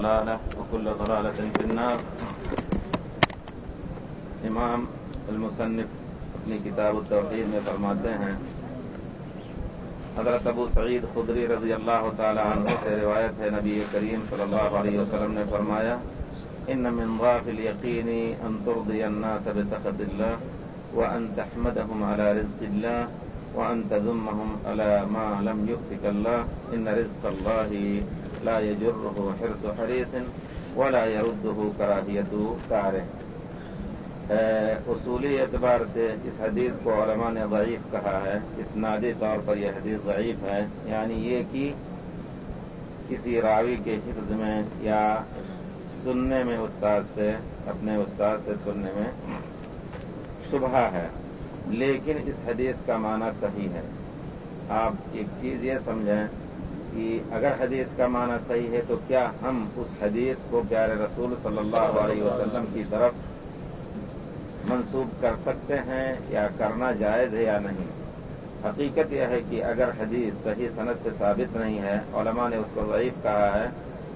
ضلالة وكل ضلالة في النار. امام المصنف اپنی کتاب التوحید میں فرماتے ہیں، حضرت ابو سعید خدری رضی اللہ تعالی عنہ سے روایت ہے، نبی کریم صلی اللہ علیہ وسلم نے فرمایا، ان من ضعف اليقين ان ترضي الناس بسخط الله وان تحمدهم على رزق الله وان تذمهم على ما لم يؤتك الله ان رزق الله لا يجره حرص حريص ولا يرده كراهية كاره. اصولی اعتبار سے اس حدیث کو علماء نے ضعیف کہا ہے، اس نادی طور پر یہ حدیث ضعیف ہے یعنی یہ کہ کسی راوی کے حفظ میں یا سننے میں استاد سے، اپنے استاد سے سننے میں شبہ ہے، لیکن اس حدیث کا معنی صحیح ہے۔ آپ ایک چیز یہ سمجھیں کہ اگر حدیث کا معنی صحیح ہے تو کیا ہم اس حدیث کو پیارے رسول صلی اللہ علیہ وسلم کی طرف منسوب کر سکتے ہیں یا کرنا جائز ہے یا نہیں؟ حقیقت یہ ہے کہ اگر حدیث صحیح صنعت سے ثابت نہیں ہے، علماء نے اس کو ضعیف کہا ہے،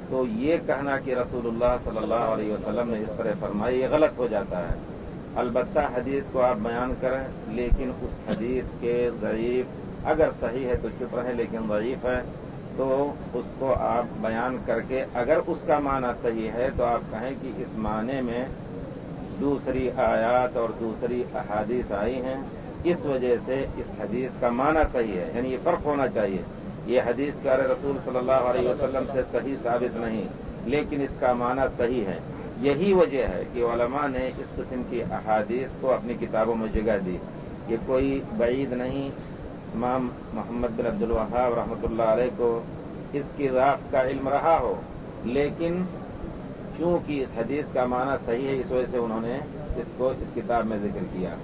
تو یہ کہنا کہ رسول اللہ صلی اللہ علیہ وسلم نے اس طرح فرمائی یہ غلط ہو جاتا ہے۔ البتہ حدیث کو آپ بیان کریں، لیکن اس حدیث کے ضعیف، اگر صحیح ہے تو چپ رہے لیکن ضعیف ہے۔ تو اس کو آپ بیان کر کے اگر اس کا معنی صحیح ہے تو آپ کہیں کہ اس معنی میں دوسری آیات اور دوسری احادیث آئی ہیں۔ اس وجہ سے اس حدیث کا معنی صحیح ہے۔ یعنی یہ فرق ہونا چاہیے۔ یہ حدیث پیارے رسول صلی اللہ علیہ وسلم سے صحیح ثابت نہیں، لیکن اس کا معنی صحیح ہے۔ یہی وجہ ہے کہ علماء نے اس قسم کی احادیث کو اپنی کتابوں میں جگہ دی یہ کوئی بعید نہیں امام محمد بن عبد الوہاب رحمۃ اللہ علیہ کو اس کی راف کا علم رہا ہو، لیکن چونکہ اس حدیث کا معنی صحیح ہے، اس وجہ سے انہوں نے اس کو اس کتاب میں ذکر کیا۔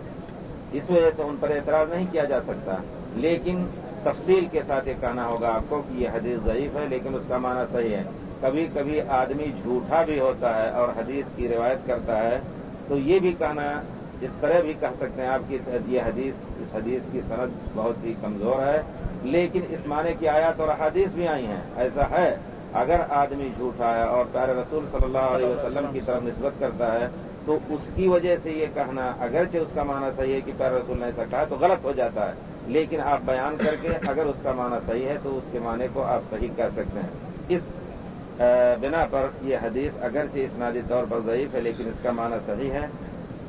اس وجہ سے ان پر اعتراض نہیں کیا جا سکتا، لیکن تفصیل کے ساتھ یہ کہنا ہوگا آپ کو کہ یہ حدیث ضعیف ہے، لیکن اس کا معنی صحیح ہے۔ کبھی کبھی آدمی جھوٹا بھی ہوتا ہے اور حدیث کی روایت کرتا ہے، تو یہ بھی کہنا اس طرح بھی کہہ سکتے ہیں آپ کی یہ حدیث اس حدیث کی صنعت بہت ہی کمزور ہے۔ لیکن اس معنی کی آیات اور حدیث بھی آئی ہیں۔ ایسا ہے، اگر آدمی جھوٹا ہے اور پیارے رسول صلی اللہ علیہ وسلم کی طرف نسبت کرتا ہے، تو اس کی وجہ سے یہ کہنا اگرچہ اس کا معنی صحیح ہے کہ پیارے رسول نے ایسا کہا تو غلط ہو جاتا ہے۔ لیکن آپ بیان کر کے اگر اس کا معنی صحیح ہے تو اس کے معنی کو آپ صحیح کر سکتے ہیں۔ اس بنا پر یہ حدیث اگرچہ اسنادی طور پر ضعیف ہے، لیکن اس کا معنی صحیح ہے۔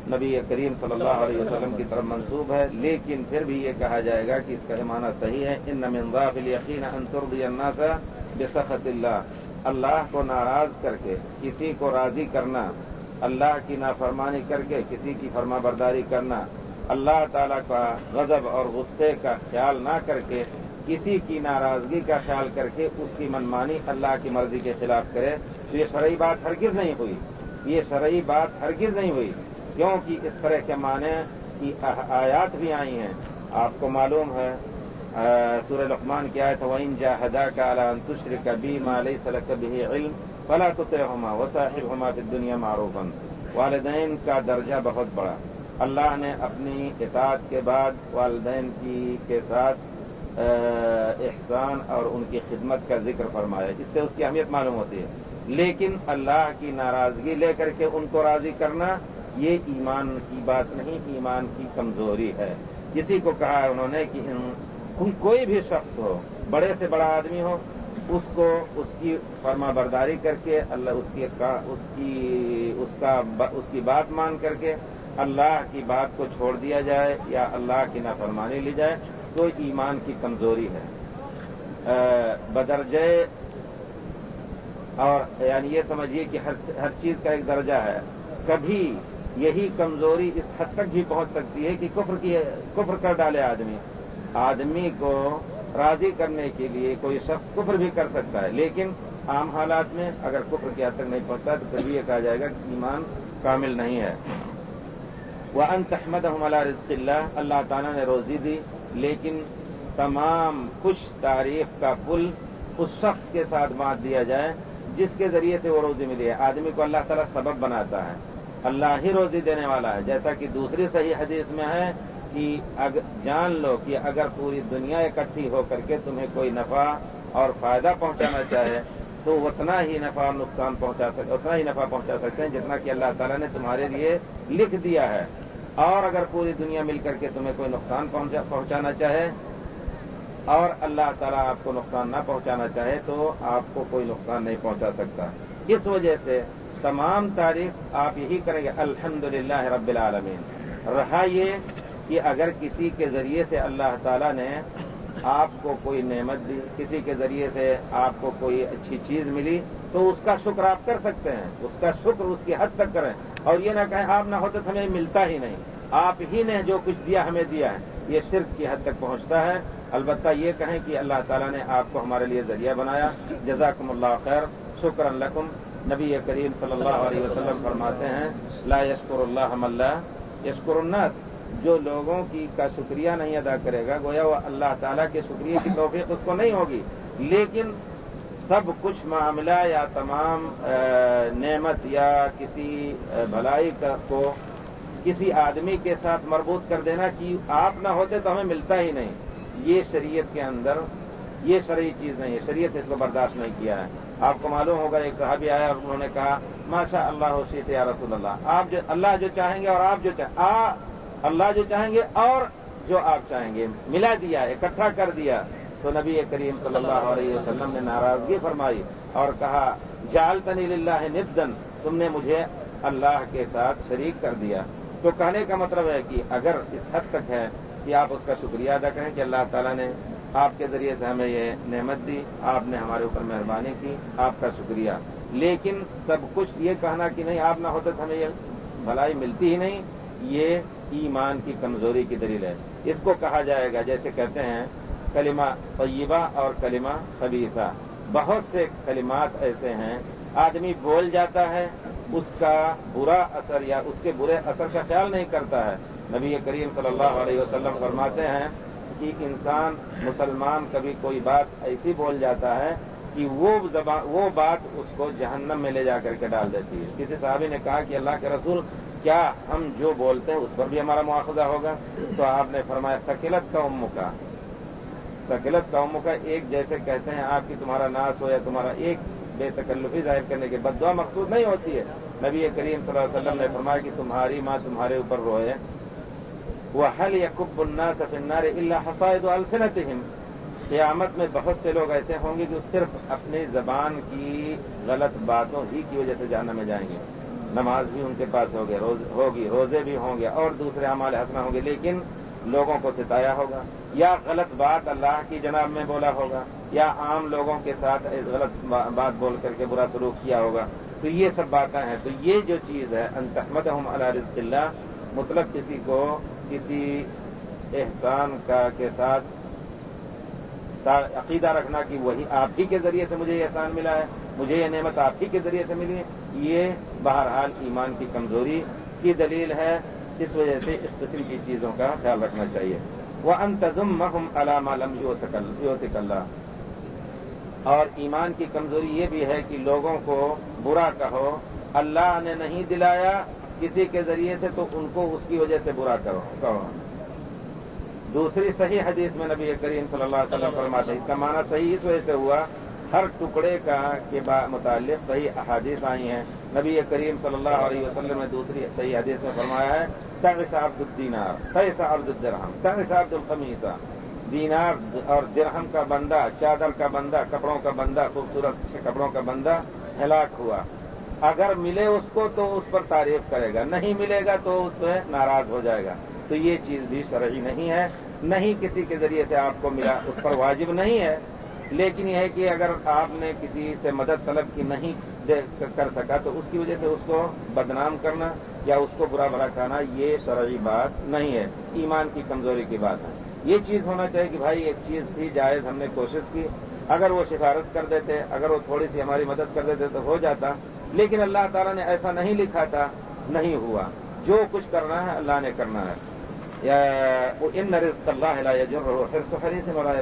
نبی کریم صلی اللہ علیہ وسلم کی طرف منسوب ہے، لیکن پھر بھی یہ کہا جائے گا کہ اس کا معنی صحیح ہے، ان نمنظاف یقین انتردی الناسا بے سخت اللہ. اللہ کو ناراض کر کے، کسی کو راضی کرنا، اللہ کی نافرمانی کر کے کسی کی فرما برداری کرنا، اللہ تعالیٰ کا غضب اور غصے کا خیال نہ کر کے، کسی کی ناراضگی کا خیال کر کے اس کی منمانی اللہ کی مرضی کے خلاف کرے، تو یہ شرعی بات ہرگز نہیں ہوئی۔ یہ شرعی بات ہرگز نہیں ہوئی۔ کیونکہ اس طرح کے معنی کی آیات بھی آئی ہیں۔ آپ کو معلوم ہے سورہ لقمان کی آئے تو ان جاہدا کا اعلیٰ تشر کبھی مالی سلق کبھی علم فلا تو ہوما وصاحب ہما دنیا معروف والدین کا درجہ بہت بڑا۔ اللہ نے اپنی اطاعت کے بعد والدین کی کے ساتھ احسان اور ان کی خدمت کا ذکر فرمایا۔ جس سے اس کی اہمیت معلوم ہوتی ہے۔ لیکن اللہ کی ناراضگی لے کر کے ان کو راضی کرنا یہ ایمان کی بات نہیں، ایمان کی کمزوری ہے۔ کسی کو کہا انہوں نے کہ کوئی بھی شخص ہو، بڑے سے بڑا آدمی ہو، اس کو اس کی فرما برداری کر کے، اللہ اس کی اس کی، اس کا اس کی بات مان کر کے اللہ کی بات کو چھوڑ دیا جائے یا اللہ کی نافرمانی لی جائے، تو ایمان کی کمزوری ہے۔ بدرجے، اور یعنی یہ سمجھیے کہ ہر چیز کا ایک درجہ ہے۔ کبھی یہی کمزوری اس حد تک بھی پہنچ سکتی ہے کہ کفر کی کفر کر ڈالے آدمی۔ آدمی کو راضی کرنے کے لیے کوئی شخص کفر بھی کر سکتا ہے، لیکن عام حالات میں اگر کفر کی حد تک نہیں پہنچتا تو پھر بھی یہ کہا جائے گا کہ ایمان کامل نہیں ہے۔ وہ ان تحمد ہمارا رزق اللہ اللہ تعالیٰ نے روزی دی، لیکن تمام خوش تعریف کا پل اس شخص کے ساتھ بانٹ دیا جائے، جس کے ذریعے سے وہ روزی ملی ہے۔ آدمی کو اللہ تعالیٰ سبب بناتا ہے۔ اللہ ہی روزی دینے والا ہے۔ جیسا کہ دوسری صحیح حدیث میں ہے کہ جان لو کہ اگر پوری دنیا اکٹھی ہو کر کے تمہیں کوئی نفع اور فائدہ پہنچانا چاہے تو اتنا ہی نفع اور نقصان پہنچا سکتے اتنا ہی نفع پہنچا سکتے ہیں جتنا کہ اللہ تعالیٰ نے تمہارے لیے لکھ دیا ہے۔ اور اگر پوری دنیا مل کر کے تمہیں کوئی نقصان پہنچانا چاہے اور اللہ تعالیٰ آپ کو نقصان نہ پہنچانا چاہے تو آپ کو کوئی نقصان نہیں پہنچا سکتا۔ اس وجہ سے تمام تعریف آپ یہی کریں گے الحمد رب العالمین۔ رہا یہ کہ اگر کسی کے ذریعے سے اللہ تعالیٰ نے آپ کو کوئی نعمت دی، کسی کے ذریعے سے آپ کو کوئی اچھی چیز ملی، تو اس کا شکر آپ کر سکتے ہیں۔ اس کا شکر اس کی حد تک کریں۔ اور یہ نہ کہیں آپ نہ ہوتے تو ہمیں ملتا ہی نہیں۔ آپ ہی نے جو کچھ دیا ہمیں دیا ہے۔ یہ صرف کی حد تک پہنچتا ہے۔ البتہ یہ کہیں کہ اللہ تعالیٰ نے آپ کو ہمارے لیے ذریعہ بنایا۔ جزاکم اللہ خیر۔ شکر الکم نبی کریم صلی اللہ علیہ وسلم فرماتے ہیں، لا یشکر اللہ اللہ یشکر الناس جو لوگوں کی کا شکریہ نہیں ادا کرے گا، گویا وہ اللہ تعالیٰ کے شکریہ کی توفیق اس کو نہیں ہوگی۔ لیکن سب کچھ معاملہ یا تمام نعمت یا کسی بھلائی کو کسی آدمی کے ساتھ مربوط کر دینا کہ آپ نہ ہوتے تو ہمیں ملتا ہی نہیں۔ یہ شریعت کے اندر، یہ شرعی چیز نہیں ہے، شریعت اس کو برداشت نہیں کیا ہے۔ آپ کو معلوم ہوگا، ایک صحابی آیا اور انہوں نے کہا ماشاء اللہ حسیت یا رسول اللہ آپ جو اللہ جو چاہیں گے اور آپ جو چاہیں اللہ جو چاہیں گے اور جو آپ چاہیں گے، ملا دیا، اکٹھا کر دیا۔ تو نبی کریم صلی اللہ علیہ وسلم نے ناراضگی فرمائی اور کہا جال تنیل اللہ ندن تم نے مجھے اللہ کے ساتھ شریک کر دیا۔ تو کہنے کا مطلب ہے کہ اگر اس حد تک ہے کہ آپ اس کا شکریہ ادا کریں کہ اللہ تعالیٰ نے آپ کے ذریعے سے ہمیں یہ نعمت دی، آپ نے ہمارے اوپر مہربانی کی، آپ کا شکریہ۔ لیکن سب کچھ یہ کہنا کہ نہیں، آپ نہ ہوتے تو ہمیں یہ بھلائی ملتی ہی نہیں۔ یہ ایمان کی کمزوری کی دلیل ہے۔ اس کو کہا جائے گا، جیسے کہتے ہیں، کلمہ طیبہ اور کلمہ خبیصہ بہت سے کلمات ایسے ہیں، آدمی بول جاتا ہے، اس کا برا اثر یا اس کے برے اثر کا خیال نہیں کرتا ہے۔ نبی کریم صلی اللہ علیہ وسلم فرماتے ہیں کہ انسان مسلمان کبھی کوئی بات ایسی بول جاتا ہے کہ وہ وہ بات اس کو جہنم میں لے جا کر کے ڈال دیتی ہے۔ کسی صحابی نے کہا کہ اللہ کے رسول، کیا ہم جو بولتے ہیں اس پر بھی ہمارا مواخذہ ہوگا؟ تو آپ نے فرمایا سکیلت کا امو کا۔ سکیلت کا امو کا ایک جیسے کہتے ہیں، آپ کی تمہارا ناس ہو یا تمہارا ایک بے تکلفی ظاہر کرنے کے بد دعا مقصود نہیں ہوتی ہے۔ نبی کریم صلی اللہ علیہ وسلم نے فرمایا کہ تمہاری ماں تمہارے اوپر روئے۔ وہ حل یا کب النا اللہ حسائد السنت قیامت میں بہت سے لوگ ایسے ہوں گے جو صرف اپنی زبان کی غلط باتوں ہی کی وجہ سے جانا میں جائیں گے۔ نماز بھی ان کے پاس ہوگی ہوگی، روزے بھی ہوں گے اور دوسرے ہمارے حسنا ہوں گے، لیکن لوگوں کو ستایا ہوگا۔ یا غلط بات اللہ کی جناب میں بولا ہوگا، یا عام لوگوں کے ساتھ غلط بات بول کر کے برا سلوک کیا ہوگا۔ تو یہ سب باتیں ہیں۔ تو یہ جو چیز ہے انتحمد ہم اللہ رزق اللہ مطلب کسی کو کسی احسان کا کے ساتھ عقیدہ رکھنا کہ وہی آپ ہی کے ذریعے سے مجھے یہ احسان ملا ہے، مجھے یہ نعمت آپ ہی کے ذریعے سے ملی ہے۔ یہ بہرحال ایمان کی کمزوری کی دلیل ہے۔ اس وجہ سے اس قسم کی چیزوں کا خیال رکھنا چاہیے۔ وہ انتظم محم علام عالم اللہ اور ایمان کی کمزوری یہ بھی ہے کہ لوگوں کو برا کہو۔ اللہ نے نہیں دلایا کسی کے ذریعے سے تو ان کو اس کی وجہ سے برا کہو دوسری صحیح حدیث میں نبی کریم صلی اللہ علیہ وسلم فرماتے اس کا معنی صحیح اس وجہ سے ہوا، ہر ٹکڑے کا کے متعلق صحیح احادیث آئی ہیں۔ نبی کریم صلی اللہ علیہ وسلم نے دوسری صحیح حدیث میں فرمایا ہے تغ عبد الدینار تیس عبد الدرہم تغ عبد القمیسہ دینار اور درہم کا بندہ، چادر کا بندہ، کپڑوں کا بندہ، خوبصورت کپڑوں کا بندہ ہلاک ہوا۔ اگر ملے اس کو تو اس پر تعریف کرے گا، نہیں ملے گا تو اس میں ناراض ہو جائے گا۔ تو یہ چیز بھی شرعی نہیں ہے۔ نہیں کسی کے ذریعے سے آپ کو ملا، اس پر واجب نہیں ہے۔ لیکن یہ ہے کہ اگر آپ نے کسی سے مدد طلب کی نہیں کر سکا تو اس کی وجہ سے اس کو بدنام کرنا یا اس کو برا بھلا کھانا، یہ شرعی بات نہیں ہے۔ ایمان کی کمزوری کی بات ہے۔ یہ چیز ہونا چاہیے کہ بھائی ایک چیز تھی، جائز ہم نے کوشش کی۔ اگر وہ سفارش کر دیتے، اگر وہ تھوڑی سی ہماری مدد کر دیتے تو ہو جاتا۔ لیکن اللہ تعالیٰ نے ایسا نہیں لکھا تھا، نہیں ہوا۔ جو کچھ کرنا ہے، اللہ نے کرنا ہے۔ ان رزق اللہ پھر سے ملا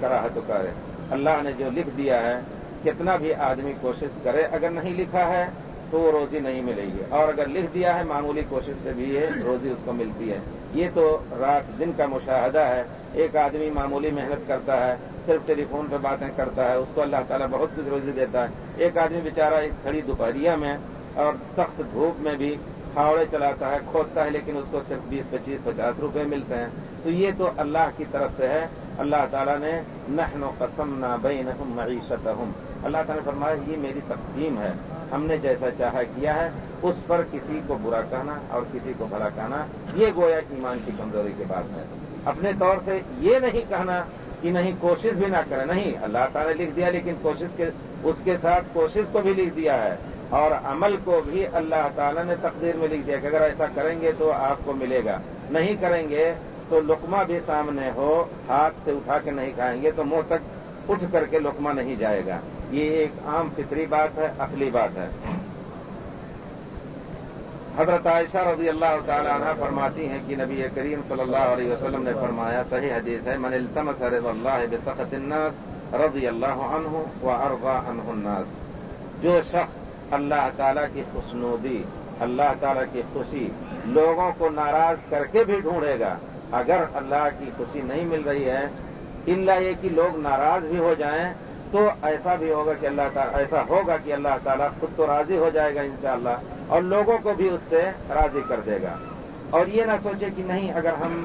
کرا ہے تو کرے اللہ نے جو لکھ دیا ہے، کتنا بھی آدمی کوشش کرے، اگر نہیں لکھا ہے، تو وہ روزی نہیں ملے گی۔ اور اگر لکھ دیا ہے، معمولی کوشش سے بھی ہے روزی اس کو ملتی ہے۔ یہ تو رات دن کا مشاہدہ ہے۔ ایک آدمی معمولی محنت کرتا ہے صرف ٹیلی فون پہ باتیں کرتا ہے، اس کو اللہ تعالیٰ بہت کچھ روزی دیتا ہے۔ ایک آدمی بیچارہ اس کھڑی دوپہریا میں اور سخت دھوپ میں بھی پھاوڑے چلاتا ہے کھودتا ہے، لیکن اس کو صرف بیس، پچیس، پچاس روپے ملتے ہیں۔ تو یہ تو اللہ کی طرف سے ہے۔ اللہ تعالیٰ نے نحن و قسم نہ بین معیشت اللہ تعالیٰ نے فرمایا، یہ میری تقسیم ہے۔ ہم نے جیسا چاہا کیا ہے، اس پر کسی کو برا کہنا اور کسی کو بھلا کہنا، یہ گویا ایمان کی کمزوری کی بات ہے۔ اپنے طور سے یہ نہیں کہنا کہ نہیں، کوشش بھی نہ کرے نہیں، اللہ تعالیٰ نے لکھ دیا، لیکن کوشش کے اس کے ساتھ کوشش کو بھی لکھ دیا ہے۔ اور عمل کو بھی اللہ تعالیٰ نے تقدیر میں لکھ دیا کہ اگر ایسا کریں گے تو آپ کو ملے گا۔ نہیں کریں گے تو لقمہ بھی سامنے ہو، ہاتھ سے اٹھا کے نہیں کھائیں گے تو منہ تک اٹھ کر کے لقمہ نہیں جائے گا۔ یہ ایک عام فطری بات ہے اصلی بات ہے۔ حضرت عائشہ رضی اللہ تعالی عنہ فرماتی ہیں کہ نبی کریم صلی اللہ علیہ وسلم نے فرمایا، صحیح حدیث ہے، من التمس رضا اللہ بسخط الناس رضی اللہ عنہ و ارضا عنہ الناس. جو شخص اللہ تعالیٰ کی خوشنودی، اللہ تعالیٰ کی خوشی لوگوں کو ناراض کر کے بھی ڈھونڈے گا، اگر اللہ کی خوشی نہیں مل رہی ہے اللہ یہ کہ لوگ ناراض بھی ہو جائیں تو ایسا بھی ہوگا کہ اللہ تعالیٰ ایسا ہوگا کہ اللہ تعالیٰ خود تو راضی ہو جائے گا انشاءاللہ اور لوگوں کو بھی اس سے راضی کر دے گا۔ اور یہ نہ سوچے کہ نہیں، اگر ہم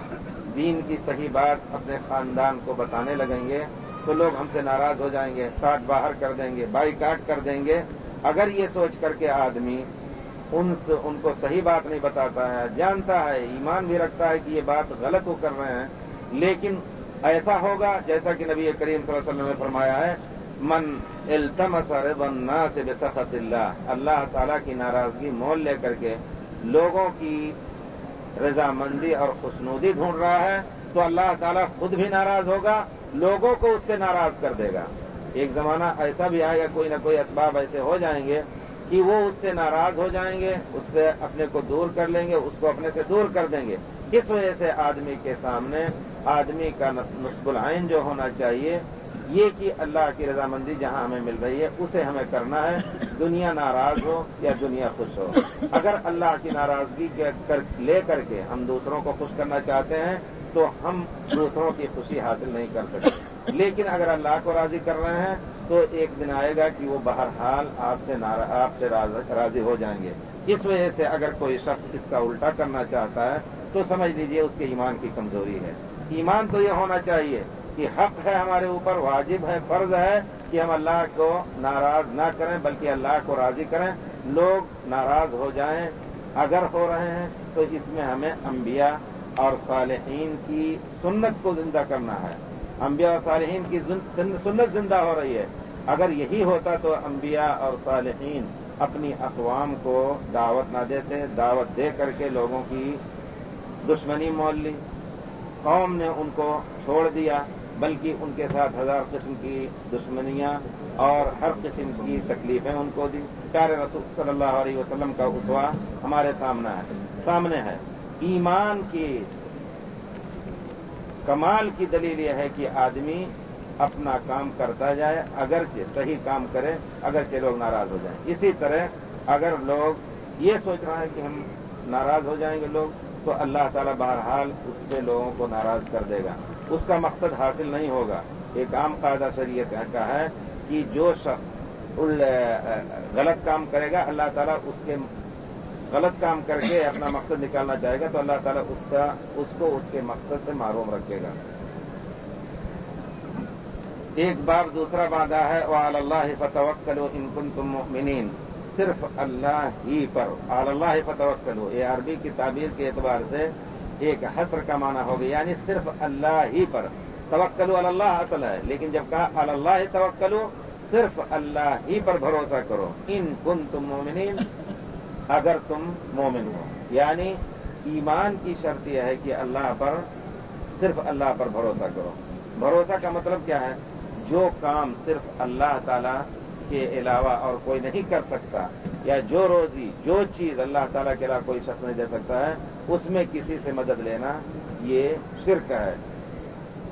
دین کی صحیح بات اپنے خاندان کو بتانے لگیں گے تو لوگ ہم سے ناراض ہو جائیں گے کاٹ باہر کر دیں گے بائی کاٹ کر دیں گے۔ اگر یہ سوچ کر کے آدمی ان سے ان کو صحیح بات نہیں بتاتا ہے، جانتا ہے، ایمان بھی رکھتا ہے کہ یہ بات غلط وہ کر رہے ہیں، لیکن ایسا ہوگا جیسا کہ نبی کریم صلی اللہ علیہ وسلم نے فرمایا ہے، من التمس رضا سے بے سخت اللہ اللہ تعالیٰ کی ناراضگی مول لے کر کے لوگوں کی رضامندی اور خوشنودی ڈھونڈ رہا ہے، تو اللہ تعالیٰ خود بھی ناراض ہوگا، لوگوں کو اس سے ناراض کر دے گا۔ ایک زمانہ ایسا بھی آئے گا کوئی نہ کوئی اسباب ایسے ہو جائیں گے کہ وہ اس سے ناراض ہو جائیں گے، اس سے اپنے کو دور کر لیں گے، اس کو اپنے سے دور کر دیں گے۔ اس وجہ سے آدمی کے سامنے آدمی کا نصب العین جو ہونا چاہیے، یہ کہ اللہ کی رضامندی جہاں ہمیں مل رہی ہے، اسے ہمیں کرنا ہے۔ دنیا ناراض ہو یا دنیا خوش ہو۔ اگر اللہ کی ناراضگی لے کر کے ہم دوسروں کو خوش کرنا چاہتے ہیں، تو ہم دوسروں کی خوشی حاصل نہیں کر سکتے۔ لیکن اگر اللہ کو راضی کر رہے ہیں، تو ایک دن آئے گا کہ وہ بہرحال آپ سے آپ سے راضی ہو جائیں گے۔ اس وجہ سے اگر کوئی شخص اس کا الٹا کرنا چاہتا ہے، تو سمجھ لیجیے اس کے ایمان کی کمزوری ہے۔ ایمان تو یہ ہونا چاہیے کہ حق ہے ہمارے اوپر، واجب ہے، فرض ہے کہ ہم اللہ کو ناراض نہ کریں، بلکہ اللہ کو راضی کریں۔ لوگ ناراض ہو جائیں، اگر ہو رہے ہیں، تو اس میں ہمیں انبیاء اور صالحین کی سنت کو زندہ کرنا ہے۔ انبیاء اور صالحین کی سنت زندہ ہو رہی ہے۔ اگر یہی ہوتا تو انبیاء اور صالحین اپنی اقوام کو دعوت نہ دیتے، دعوت دے کر کے لوگوں کی دشمنی مول لی۔ قوم نے ان کو چھوڑ دیا، بلکہ ان کے ساتھ ہزار قسم کی دشمنیاں اور ہر قسم کی تکلیفیں ان کو دی۔ پیارے رسول صلی اللہ علیہ وسلم کا اسوا ہمارے سامنے ہے۔ سامنے ہے۔ ایمان کی کمال کی دلیل یہ ہے کہ آدمی اپنا کام کرتا جائے، اگرچہ صحیح کام کرے، اگرچہ لوگ ناراض ہو جائیں۔ اسی طرح اگر لوگ یہ سوچ رہا ہے کہ ہم ناراض ہو جائیں گے لوگ، تو اللہ تعالیٰ بہرحال اس سے لوگوں کو ناراض کر دے گا۔ اس کا مقصد حاصل نہیں ہوگا۔ ایک عام قاعدہ شریعت کا ہے کہ جو شخص غلط کام کرے گا، اللہ تعالیٰ اس کے غلط کام کر کے اپنا مقصد نکالنا چاہے گا، تو اللہ تعالیٰ اس کا، اس کو اس کے مقصد سے معروم رکھے گا۔ ایک بار دوسرا وعدہ ہے وہ اللہ فتوق کرو ان کن تم صرف اللہ ہی پر اللہ فتوق کرو یہ عربی کی تعبیر کے اعتبار سے ایک حسر کا معنی ہوگا یعنی صرف اللہ ہی پر۔ توکلو اللہ اصل ہے، لیکن جب کہا اللہ توکلو صرف اللہ ہی پر بھروسہ کرو۔ ان کن تم مومنین اگر تم مومن ہو۔ یعنی ایمان کی شرط یہ ہے کہ اللہ پر، صرف اللہ پر بھروسہ کرو۔ بھروسہ کا مطلب کیا ہے؟ جو کام صرف اللہ تعالی کے علاوہ اور کوئی نہیں کر سکتا یا جو روزی، جو چیز اللہ تعالیٰ کے علاوہ کوئی شخص نہیں دے سکتا ہے، اس میں کسی سے مدد لینا یہ شرک ہے۔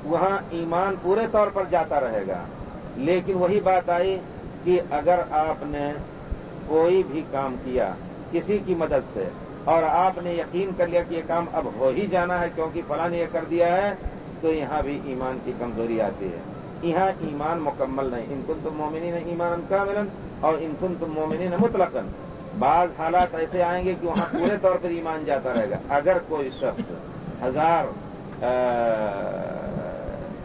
وہاں ایمان پورے طور پر جاتا رہے گا۔ لیکن وہی بات آئی کہ اگر آپ نے کوئی بھی کام کیا کسی کی مدد سے اور آپ نے یقین کر لیا کہ یہ کام اب ہو ہی جانا ہے کیونکہ فلاں نے یہ کر دیا ہے، تو یہاں بھی ایمان کی کمزوری آتی ہے۔ یہاں ایمان مکمل نہیں۔ ان کن تم مومنی نے ایمان کا ملن اور ان کن تم مومنی نے مطلقن بعض حالات ایسے آئیں گے کہ وہاں پورے طور پر ایمان جاتا رہے گا۔ اگر کوئی شخص ہزار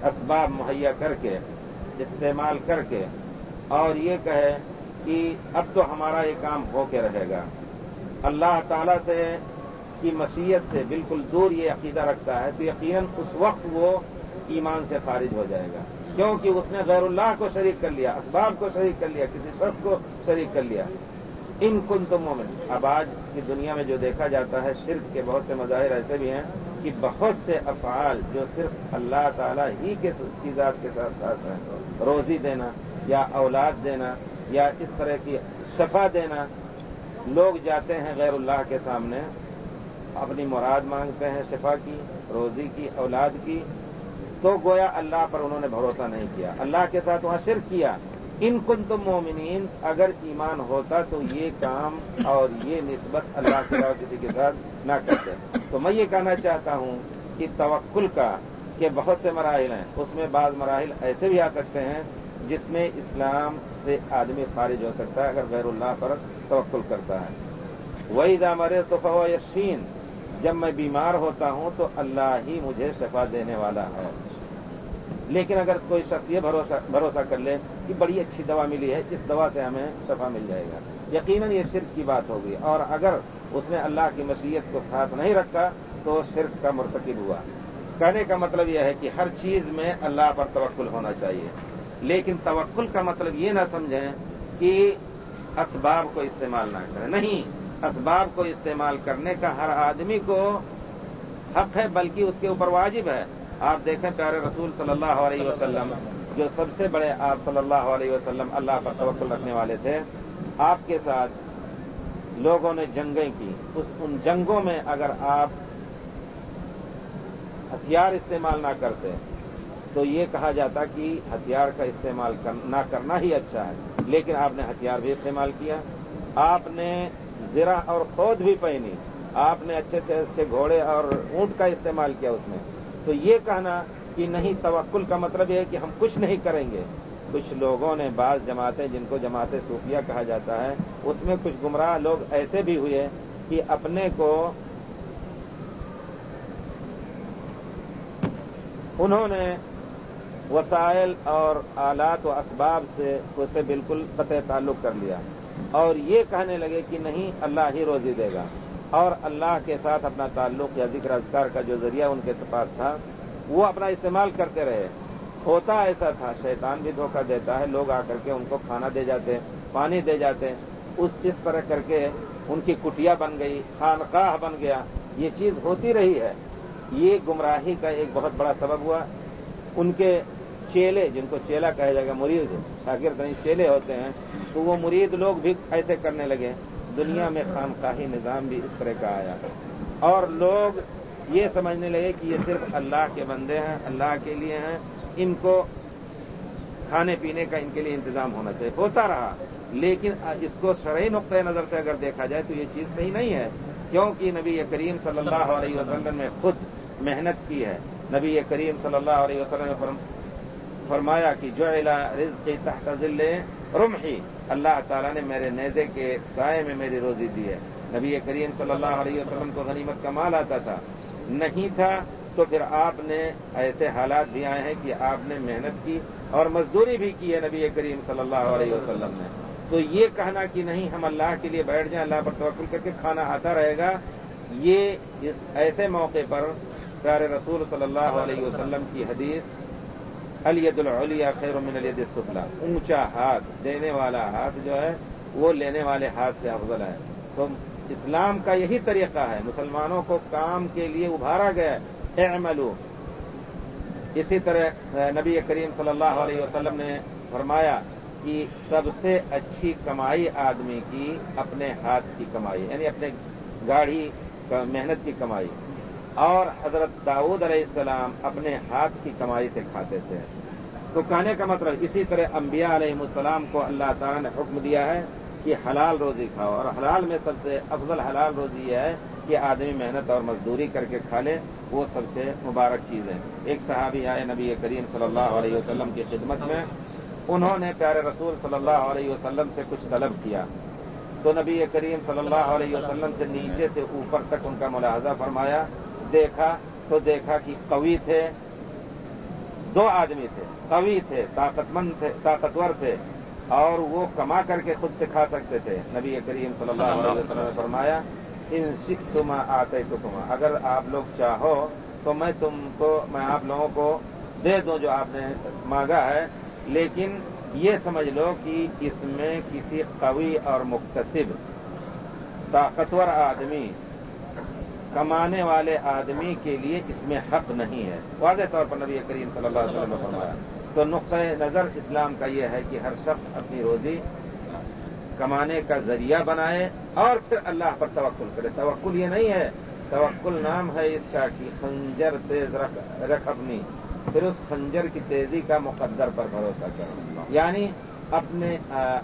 اسباب مہیا کر کے، استعمال کر کے اور یہ کہے کہ اب تو ہمارا یہ کام ہو کے رہے گا۔ اللہ تعالی سے، کی مشیت سے بالکل دور یہ عقیدہ رکھتا ہے تو یقیناً اس وقت وہ ایمان سے خارج ہو جائے گا۔ کیونکہ اس نے غیر اللہ کو شریک کر لیا، اسباب کو شریک کر لیا، کسی شخص کو شریک کر لیا۔ ان کن تو مومن۔ اب آج کی دنیا میں جو دیکھا جاتا ہے، شرک کے بہت سے مظاہر ایسے بھی ہیں کہ بہت سے افعال جو صرف اللہ تعالیٰ ہی کے چیزات کے ساتھ ساتھ ہیں، روزی دینا یا اولاد دینا یا اس طرح کی شفا دینا، لوگ جاتے ہیں غیر اللہ کے سامنے، اپنی مراد مانگتے ہیں شفا کی، روزی کی، اولاد کی تو گویا اللہ پر انہوں نے بھروسہ نہیں کیا۔ اللہ کے ساتھ وہاں شرک کیا۔ ان کن تم مومنین، اگر ایمان ہوتا تو یہ کام اور یہ نسبت اللہ کے علاوہ کسی کے ساتھ نہ کرتے۔ تو میں یہ کہنا چاہتا ہوں کہ توکل کا کہ بہت سے مراحل ہیں۔ اس میں بعض مراحل ایسے بھی آ سکتے ہیں جس میں اسلام سے آدمی خارج ہو سکتا ہے اگر غیر اللہ پر توکل کرتا ہے۔ وہی دامرے تو فو یشین جب میں بیمار ہوتا ہوں تو اللہ ہی مجھے شفا دینے والا ہے۔ لیکن اگر کوئی شخص یہ بھروسہ کر لے کہ بڑی اچھی دوا ملی ہے اس دوا سے ہمیں شفا مل جائے گا۔ یقیناً یہ شرک کی بات ہوگی۔ اور اگر اس نے اللہ کی مشیت کو خاص نہیں رکھا، تو شرک کا مرتکب ہوا۔ کہنے کا مطلب یہ ہے کہ ہر چیز میں اللہ پر توکل ہونا چاہیے۔ لیکن توکل کا مطلب یہ نہ سمجھیں کہ اسباب کو استعمال نہ کریں۔ نہیں، اسباب کو استعمال کرنے کا ہر آدمی کو حق ہے، بلکہ اس کے اوپر واجب ہے۔ آپ دیکھیں پیارے رسول صلی اللہ علیہ وسلم، جو سب سے بڑے آپ صلی اللہ علیہ وسلم اللہ پر توقل رکھنے والے تھے، آپ کے ساتھ لوگوں نے جنگیں کی۔ اس ان جنگوں میں اگر آپ ہتھیار استعمال نہ کرتے، تو یہ کہا جاتا کہ ہتھیار کا استعمال نہ کرنا ہی اچھا ہے۔ لیکن آپ نے ہتھیار بھی استعمال کیا، آپ نے زرا اور خود بھی پہنی۔ آپ نے اچھے سے اچھے گھوڑے اور اونٹ کا استعمال کیا اس میں۔ تو یہ کہنا کہ نہیں، توکل کا مطلب یہ ہے کہ ہم کچھ نہیں کریں گے۔ کچھ لوگوں نے بعض جماعتیں، جن کو جماعت صوفیہ کہا جاتا ہے، اس میں کچھ گمراہ لوگ ایسے بھی ہوئے کہ اپنے کو انہوں نے وسائل اور آلات و اسباب سے اسے بالکل قطع تعلق کر لیا۔ اور یہ کہنے لگے کہ نہیں، اللہ ہی روزی دے گا۔ اور اللہ کے ساتھ اپنا تعلق یا ذکر اذکار کا جو ذریعہ ان کے پاس تھا، وہ اپنا استعمال کرتے رہے۔ ہوتا ایسا تھا، شیطان بھی دھوکہ دیتا ہے، لوگ آ کر کے ان کو کھانا دے جاتے، پانی دے جاتے۔ اس اس طرح کر کے ان کی کٹیا بن گئی، خانقاہ بن گیا۔ یہ چیز ہوتی رہی ہے۔ یہ گمراہی کا ایک بہت بڑا سبب ہوا۔ ان کے چیلے، جن کو چیلا کہا جائے گا، مرید، شاگرد نہیں، چیلے ہوتے ہیں، تو وہ مرید لوگ بھی ایسے کرنے لگے۔ دنیا میں خانقاہی نظام بھی اس طرح کا آیا۔ اور لوگ یہ سمجھنے لگے کہ یہ صرف اللہ کے بندے ہیں، اللہ کے لیے ہیں۔ ان کو کھانے پینے کا ان کے لیے انتظام ہونا چاہیے۔ ہوتا رہا، لیکن اس کو شرعی نقطۂ نظر سے اگر دیکھا جائے تو یہ چیز صحیح نہیں ہے۔ کیونکہ نبی کریم صلی اللہ علیہ وسلم نے خود محنت کی ہے۔ نبی کریم صلی اللہ علیہ وسلم نے فرمایا کہ جو رزق تحت ذل رمحی اللہ تعالیٰ نے میرے نیزے کے سائے میں میری روزی دی ہے۔ نبی کریم صلی اللہ علیہ وسلم کو غنیمت کا مال آتا تھا۔ نہیں تھا تو پھر آپ نے ایسے حالات بھی آئے ہیں کہ آپ نے محنت کی اور مزدوری بھی کی ہے نبی کریم صلی اللہ علیہ وسلم نے۔ تو یہ کہنا کہ نہیں، ہم اللہ کے لیے بیٹھ جائیں، اللہ پر توقل کر کے کھانا آتا رہے گا، یہ اس ایسے موقع پر پیارے رسول صلی اللہ علیہ وسلم کی حدیث الید العلیہ خیر من الید السفلا اونچا ہاتھ دینے والا ہاتھ جو ہے، وہ لینے والے ہاتھ سے افضل ہے۔ تو اسلام کا یہی طریقہ ہے۔ مسلمانوں کو کام کے لیے ابھارا گیا اعملو اسی طرح نبی کریم صلی اللہ علیہ وسلم نے فرمایا کہ سب سے اچھی کمائی آدمی کی اپنے ہاتھ کی کمائی یعنی اپنے گاڑی محنت کی کمائی۔ اور حضرت داؤد علیہ السلام اپنے ہاتھ کی کمائی سے کھاتے تھے۔ تو کہنے کا مطلب اسی طرح انبیاء علیہ السلام کو اللہ تعالیٰ نے حکم دیا ہے کہ حلال روزی کھاؤ۔ اور حلال میں سب سے افضل حلال روزی یہ ہے کہ آدمی محنت اور مزدوری کر کے کھا لے۔ وہ سب سے مبارک چیز ہے۔ ایک صحابی آئے نبی کریم صلی اللہ علیہ وسلم کی خدمت میں۔ انہوں نے پیارے رسول صلی اللہ علیہ وسلم سے کچھ طلب کیا۔ تو نبی کریم صلی اللہ علیہ وسلم سے نیچے سے اوپر تک ان کا ملاحظہ فرمایا۔ دیکھا تو دیکھا کہ قوی تھے دو آدمی تھے قوی تھے طاقت مند تھے طاقتور تھے اور وہ کما کر کے خود سے کھا سکتے تھے۔ نبی کریم صلی اللہ علیہ وسلم نے فرمایا ان سکھ تم آتے تو تم اگر آپ لوگ چاہو تو میں تم کو میں آپ لوگوں کو دے دوں جو آپ نے مانگا ہے لیکن یہ سمجھ لو کہ اس میں کسی قوی اور مختصب طاقتور آدمی کمانے والے آدمی کے لیے اس میں حق نہیں ہے۔ واضح طور پر نبی کریم صلی اللہ علیہ وسلم نے فرمایا۔ تو نقطۂ نظر اسلام کا یہ ہے کہ ہر شخص اپنی روزی کمانے کا ذریعہ بنائے اور پھر اللہ پر توکل کرے۔ توکل یہ نہیں ہے۔ توکل نام ہے اس کا کہ خنجر تیز رکھ اپنی۔ پھر اس خنجر کی تیزی کا مقدر پر بھروسہ کرو۔ یعنی اپنے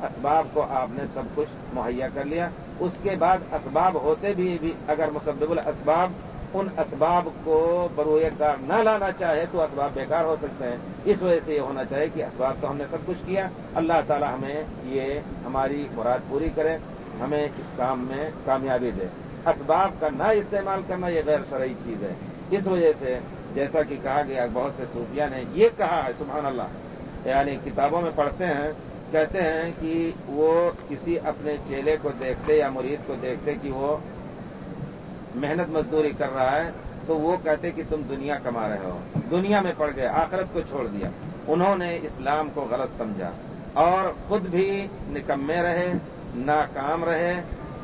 اسباب کو آپ نے سب کچھ مہیا کر لیا۔ اس کے بعد اسباب ہوتے بھی بھی اگر مسبب الاسباب ان اسباب کو بروئے کار نہ لانا چاہے تو اسباب بیکار ہو سکتے ہیں۔ اس وجہ سے یہ ہونا چاہیے کہ اسباب تو ہم نے سب کچھ کیا۔ اللہ تعالی ہمیں یہ ہماری مراد پوری کرے، ہمیں اس کام میں کامیابی دے۔ اسباب کا نہ استعمال کرنا یہ غیر شرعی چیز ہے۔ اس وجہ سے جیسا کہ کہا گیا، بہت سے صوفیہ نے یہ کہا ہے، سبحان اللہ۔ یعنی کتابوں میں پڑھتے ہیں کہتے ہیں کہ وہ کسی اپنے چیلے کو دیکھتے یا مرید کو دیکھتے کہ وہ محنت مزدوری کر رہا ہے، تو وہ کہتے کہ تم دنیا کما رہے ہو، دنیا میں پڑ گئے، آخرت کو چھوڑ دیا۔ انہوں نے اسلام کو غلط سمجھا۔ اور خود بھی نکمے رہے، ناکام رہے،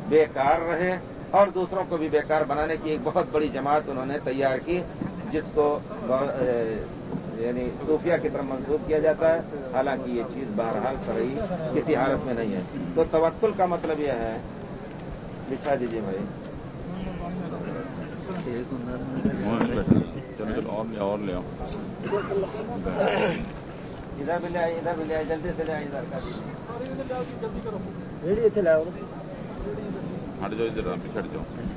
بیکار رہے۔ اور دوسروں کو بھی بیکار بنانے کی ایک بہت بڑی جماعت انہوں نے تیار کی، جس کو یعنی صوفیہ کی طرف منسوخ کیا جاتا ہے حالانکہ یہ چیز بہرحال صحیح کسی حالت میں نہیں ہے۔ تو توکل کا مطلب یہ ہے بچھا دیجیے بھائی۔ اور لے ادھر بھی لے آئیے ادھر بھی لے آئے جلدی سے لے آئیے ادھر کا ہٹ جاؤ ادھر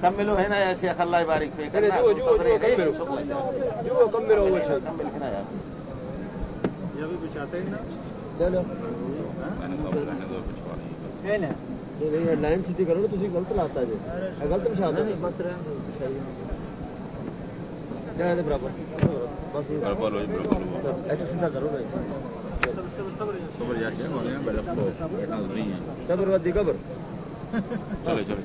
کم ملو ہے نا شیخ اللہ بارک پہ لائن سیدھی کرو تھی گلت لاتا جی گلت پچھا بس برابر. بس سیدھا کرو صبر ودی قبر؟ چلو چلو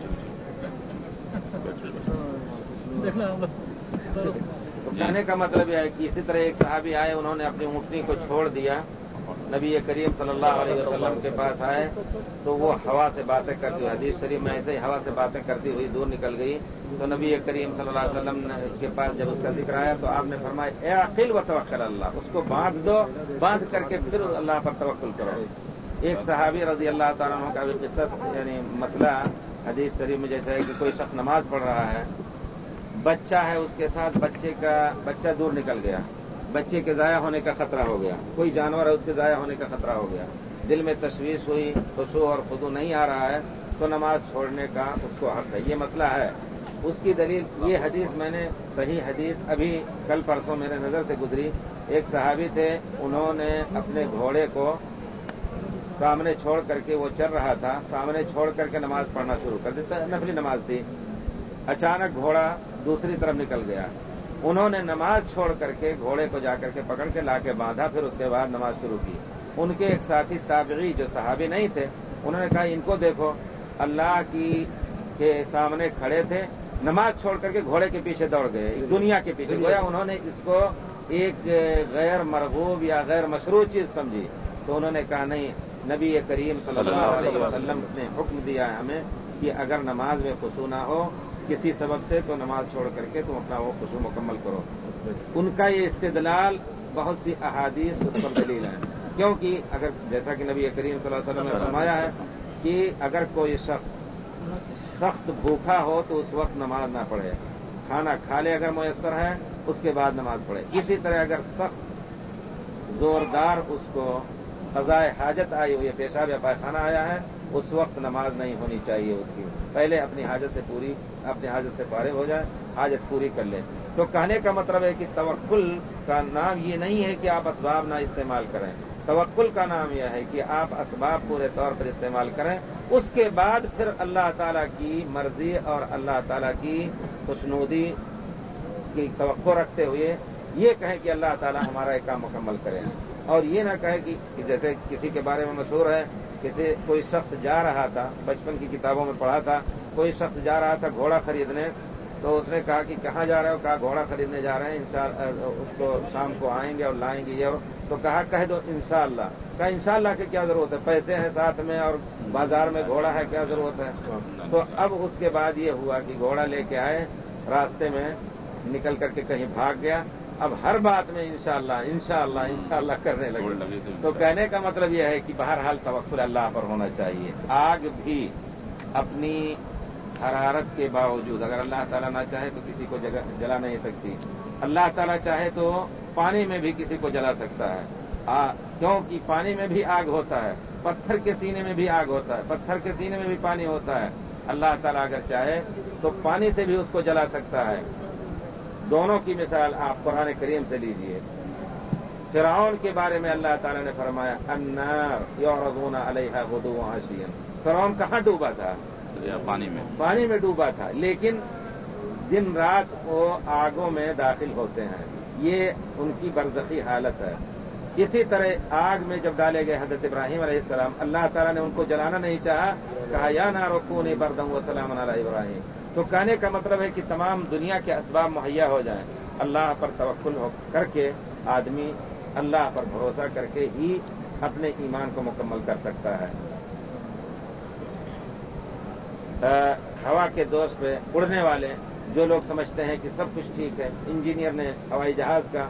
چلو کہنے کا مطلب یہ ہے کہ اسی طرح ایک صحابی آئے انہوں نے اپنی اونٹنی کو چھوڑ دیا۔ نبی کریم صلی اللہ علیہ وسلم کے پاس آئے تو وہ ہوا سے باتیں کرتی ہوئی، حدیث شریف میں ایسے ہی ہوا سے باتیں کرتی ہوئی دور نکل گئی۔ تو نبی کریم صلی اللہ علیہ وسلم کے پاس جب اس کا ذکر آیا تو آپ نے فرمایا، اے عقل و توکل اللہ، اس کو باندھ دو، باندھ کر کے پھر اللہ پر توکل کرو۔ ایک صحابی رضی اللہ تعالیٰ کا بھی قصت یعنی مسئلہ حدیث شریف میں جیسا ہے کہ کوئی شخص نماز پڑھ رہا ہے، بچہ ہے اس کے ساتھ، بچے کا، بچہ دور نکل گیا۔ بچے کے ضائع ہونے کا خطرہ ہو گیا۔ کوئی جانور ہے اس کے ضائع ہونے کا خطرہ ہو گیا۔ دل میں تشویش ہوئی خوشو اور خدو نہیں آ رہا ہے، تو نماز چھوڑنے کا اس کو حق ہے۔ یہ مسئلہ ہے۔ اس کی دلیل، یہ حدیث میں نے، صحیح حدیث ابھی کل پرسوں میرے نظر سے گزری۔ ایک صحابی تھے، انہوں نے اپنے گھوڑے کو سامنے چھوڑ کر کے وہ چل رہا تھا۔ سامنے چھوڑ کر کے نماز پڑھنا شروع کر دیتا، نفلی نماز تھی۔ اچانک گھوڑا دوسری طرف نکل گیا۔ انہوں نے نماز چھوڑ کر کے گھوڑے کو جا کر کے پکڑ کے لا کے باندھا، پھر اس کے بعد نماز شروع کی۔ ان کے ایک ساتھی تابعی جو صحابی نہیں تھے، انہوں نے کہا، ان کو دیکھو، اللہ کی کے سامنے کھڑے تھے، نماز چھوڑ کر کے گھوڑے کے پیچھے دوڑ گئے دنیا کے پیچھے۔ گویا انہوں نے اس کو ایک غیر مرغوب یا غیر مشروع چیز سمجھی۔ تو انہوں نے کہا، نہیں، نبی کریم صلی اللہ علیہ وسلم نے حکم دیا ہے ہمیں کہ اگر نماز میں خوشو نہ ہو کسی سبب سے تو نماز چھوڑ کر کے تم اپنا وہ خوشو مکمل کرو۔ ان کا یہ استدلال بہت سی احادیث اس پر دلیل ہے کیونکہ اگر جیسا کہ نبی کریم صلی اللہ علیہ وسلم نے فرمایا ہے کہ اگر کوئی شخص سخت بھوکھا ہو تو اس وقت نماز نہ پڑھے۔ کھانا کھا لے اگر میسر ہے، اس کے بعد نماز پڑھے۔ اسی طرح اگر سخت زوردار اس کو فضائے حاجت آئی ہوئی پیشاب یا پائخانہ آیا ہے اس وقت نماز نہیں ہونی چاہیے اس کی۔ پہلے اپنی حاجت سے پوری، اپنی حاجت سے فارغ ہو جائے، حاجت پوری کر لے۔ تو کہنے کا مطلب ہے کہ توکل کا نام یہ نہیں ہے کہ آپ اسباب نہ استعمال کریں۔ توکل کا نام یہ ہے کہ آپ اسباب پورے طور پر استعمال کریں۔ اس کے بعد پھر اللہ تعالی کی مرضی اور اللہ تعالی کی خوشنودی کی توقع رکھتے ہوئے یہ کہیں کہ اللہ تعالی ہمارا ایک کام مکمل کرے۔ اور یہ نہ کہے کہ جیسے کسی کے بارے میں مشہور ہے کسی کوئی شخص جا رہا تھا، بچپن کی کتابوں میں پڑھا تھا، کوئی شخص جا رہا تھا گھوڑا خریدنے، تو اس نے کہا کہ کہاں جا رہے ہو؟ کہا گھوڑا خریدنے جا رہے ہیں اس کو شام کو آئیں گے اور لائیں گے یہ۔ تو کہا، کہہ دو انشاءاللہ۔ اللہ کہا ان اللہ کی کیا ضرورت ہے؟ پیسے ہیں ساتھ میں اور بازار میں گھوڑا ہے، کیا ضرورت ہے؟ تو اب اس کے بعد یہ ہوا کہ گھوڑا لے کے آئے، راستے میں نکل کر کے کہیں بھاگ گیا۔ اب ہر بات میں انشاءاللہ انشاءاللہ انشاءاللہ کرنے لگے۔ تو کہنے کا مطلب یہ ہے کہ بہرحال توقل اللہ پر ہونا چاہیے۔ آگ بھی اپنی حرارت کے باوجود اگر اللہ تعالیٰ نہ چاہے تو کسی کو جلا نہیں سکتی۔ اللہ تعالیٰ چاہے تو پانی میں بھی کسی کو جلا سکتا ہے۔ کیونکہ پانی میں بھی آگ ہوتا ہے پتھر کے سینے میں بھی آگ ہوتا ہے پتھر کے سینے میں بھی پانی ہوتا ہے۔ اللہ تعالیٰ اگر چاہے تو پانی سے بھی اس کو جلا سکتا ہے۔ دونوں کی مثال آپ قرآن کریم سے لیجیے۔ فرعون کے بارے میں اللہ تعالی نے فرمایا انار یورزون علیہ غدو حشین فرعون کہاں ڈوبا تھا؟ پانی میں۔ پانی میں ڈوبا تھا لیکن دن رات وہ آگوں میں داخل ہوتے ہیں۔ یہ ان کی برزخی حالت ہے۔ اسی طرح آگ میں جب ڈالے گئے حضرت ابراہیم علیہ السلام اللہ تعالیٰ نے ان کو جلانا نہیں چاہا کہا یا نہ روکون بردم و سلام علیہ ابراہیم۔ تو کہنے کا مطلب ہے کہ تمام دنیا کے اسباب مہیا ہو جائیں۔ اللہ پر توکل ہو کر کے آدمی اللہ پر بھروسہ کر کے ہی اپنے ایمان کو مکمل کر سکتا ہے۔ ہوا کے دوست پہ اڑنے والے جو لوگ سمجھتے ہیں کہ سب کچھ ٹھیک ہے، انجینئر نے ہوائی جہاز کا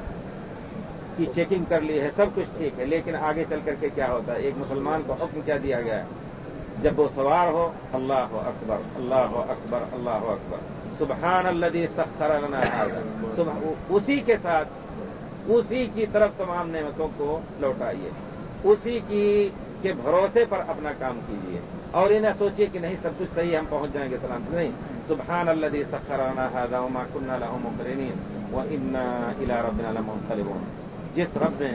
کی چیکنگ کر لی ہے، سب کچھ ٹھیک ہے، لیکن آگے چل کر کے کیا ہوتا ہے؟ ایک مسلمان کو حکم کیا دیا گیا ہے۔ جب وہ سوار ہو، اللہ اکبر اللہ اکبر اللہ اکبر۔ سبحان اللہ سخر اسی کے ساتھ، اسی کی طرف تمام نعمتوں کو لوٹائیے۔ اسی کی کے بھروسے پر اپنا کام کیجیے۔ اور انہیں سوچیے کہ نہیں، سب کچھ صحیح ہم پہنچ جائیں گے سلام نہیں۔ سبحان اللہ سخرانا ما و ان الا ربنا لمنقلبون۔ جس رب نے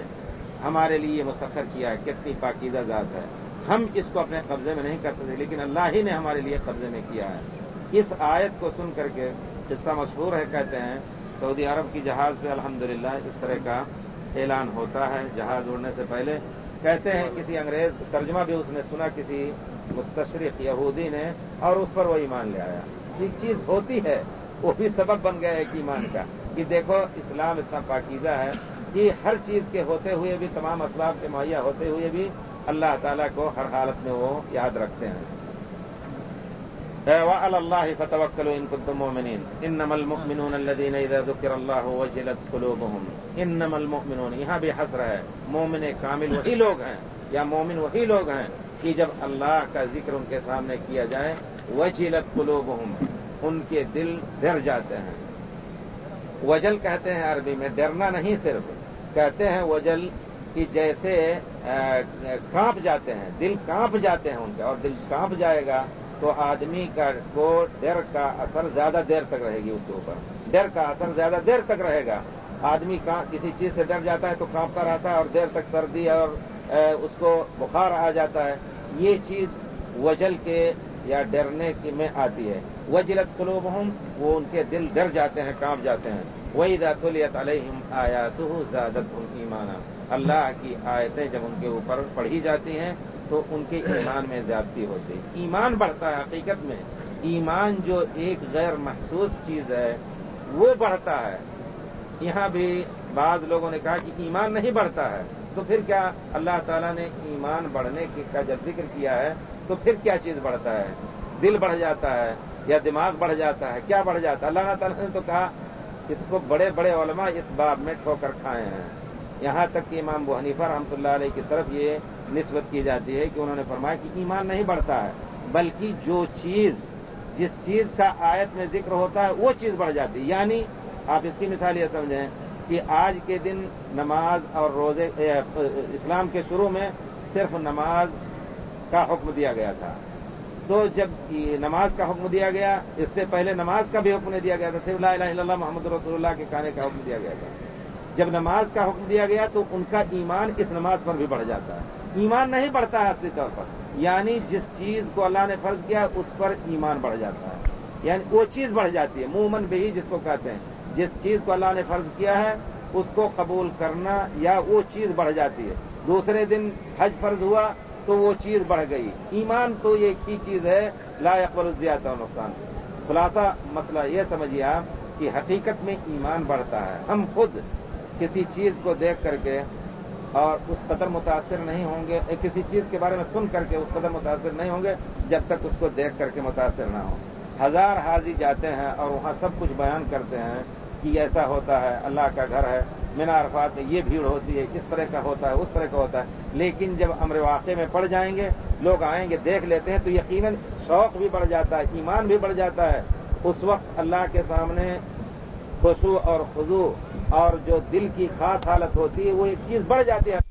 ہمارے لیے مسخر کیا ہے، کتنی پاکیزہ ذات ہے۔ ہم اس کو اپنے قبضے میں نہیں کر سکتے، لیکن اللہ ہی نے ہمارے لیے قبضے میں کیا ہے۔ اس آیت کو سن کر کے قصہ مشہور ہے، کہتے ہیں، سعودی عرب کی جہاز پہ الحمدللہ اس طرح کا اعلان ہوتا ہے، جہاز اڑنے سے پہلے۔ کہتے ہیں، کسی انگریز، ترجمہ بھی اس نے سنا، کسی مستشرق یہودی نے، اور اس پر وہ ایمان لے آیا۔ ایک چیز ہوتی ہے، وہ بھی سبب بن گیا ایک ایمان کا۔ کہ دیکھو، اسلام اتنا پاکیزہ ہے کہ ہر چیز کے ہوتے ہوئے بھی، تمام اسباب کے مہیا ہوتے ہوئے بھی اللہ تعالیٰ کو ہر حالت میں وہ یاد رکھتے ہیں۔ اللہ فتوکل ان كنتم مؤمنين انما المؤمنون الذين اذا ذكر الله وجلت قلوبهم انما المؤمنون، یہاں بھی حسر ہے۔ مومن کامل وہی لوگ ہیں، یا مومن وہی لوگ ہیں کہ جب اللہ کا ذکر ان کے سامنے کیا جائے، وجلت قلوبهم ان کے دل ڈر جاتے ہیں۔ وجل کہتے ہیں عربی میں، ڈرنا نہیں صرف۔ کہتے ہیں وجل کہ جیسے کانپ جاتے ہیں، دل کانپ جاتے ہیں ان کے اور دل کانپ جائے گا تو آدمی کا کو ڈر کا اثر زیادہ دیر تک رہے گی اس کے اوپر۔ ڈر کا اثر زیادہ دیر تک رہے گا۔ آدمی کسی چیز سے ڈر جاتا ہے تو کانپتا رہتا ہے اور دیر تک سردی اور اس کو بخار آ جاتا ہے۔ یہ چیز وجل کے یا ڈرنے کی میں آتی ہے۔ وجلت قلوب ہوں وہ ان کے دل ڈر جاتے ہیں، کانپ جاتے ہیں۔ وہی داتلیت علیہم آیا تو زیادت ایمانہ اللہ کی آیتیں جب ان کے اوپر پڑھی جاتی ہیں تو ان کے ایمان میں زیادتی ہوتی ہے۔ ایمان بڑھتا ہے حقیقت میں۔ ایمان جو ایک غیر محسوس چیز ہے، وہ بڑھتا ہے۔ یہاں بھی بعض لوگوں نے کہا کہ ایمان نہیں بڑھتا ہے۔ تو پھر کیا اللہ تعالیٰ نے ایمان بڑھنے کا جب ذکر کیا ہے، تو پھر کیا چیز بڑھتا ہے؟ دل بڑھ جاتا ہے یا دماغ بڑھ جاتا ہے؟ کیا بڑھ جاتا ہے؟ اللہ تعالیٰ نے تو کہا، اس کو بڑے بڑے علماء اس باب میں ٹھوکر کھائے ہیں۔ یہاں تک کہ امام بو حنیفہ رحمۃ اللہ علیہ کی طرف یہ نسبت کی جاتی ہے کہ انہوں نے فرمایا کہ ایمان نہیں بڑھتا ہے، بلکہ جو چیز، جس چیز کا آیت میں ذکر ہوتا ہے، وہ چیز بڑھ جاتی ہے۔ یعنی آپ اس کی مثال یہ سمجھیں کہ آج کے دن نماز اور روزے اسلام کے شروع میں صرف نماز کا حکم دیا گیا تھا۔ تو جب نماز کا حکم دیا گیا، اس سے پہلے نماز کا بھی حکم دیا گیا تھا، صرف لا الہ الا اللہ، محمد رسول اللہ کے کھانے کا حکم دیا گیا تھا۔ جب نماز کا حکم دیا گیا تو ان کا ایمان اس نماز پر بھی بڑھ جاتا ہے۔ ایمان نہیں بڑھتا ہے اصلی طور پر۔ یعنی جس چیز کو اللہ نے فرض کیا اس پر ایمان بڑھ جاتا ہے۔ یعنی وہ چیز بڑھ جاتی ہے، مومن بھی جس کو کہتے ہیں۔ جس چیز کو اللہ نے فرض کیا ہے، اس کو قبول کرنا یا وہ چیز بڑھ جاتی ہے۔ دوسرے دن حج فرض ہوا تو وہ چیز بڑھ گئی۔ ایمان تو ایک ہی چیز ہے، لا اقبال زیادہ نقصان۔ خلاصہ، مسئلہ یہ سمجھیے آپ کہ حقیقت میں ایمان بڑھتا ہے۔ ہم خود کسی چیز کو دیکھ کر کے اور اس قدر متاثر نہیں ہوں گے کسی چیز کے بارے میں سن کر کے اس قدر متاثر نہیں ہوں گے جب تک اس کو دیکھ کر کے متاثر نہ ہو ہزار حاضی جاتے ہیں اور وہاں سب کچھ بیان کرتے ہیں کہ ایسا ہوتا ہے، اللہ کا گھر ہے مینا عرفات میں یہ بھیڑ ہوتی ہے، اس طرح کا ہوتا ہے، اس طرح کا ہوتا ہے۔ لیکن جب امر واقع میں پڑ جائیں گے، لوگ آئیں گے، دیکھ لیتے ہیں تو یقیناً شوق بھی بڑھ جاتا ہے، ایمان بھی بڑھ جاتا ہے۔ اس وقت اللہ کے سامنے خوشو اور خزو اور جو دل کی خاص حالت ہوتی ہے وہ ایک چیز بڑھ جاتی ہے۔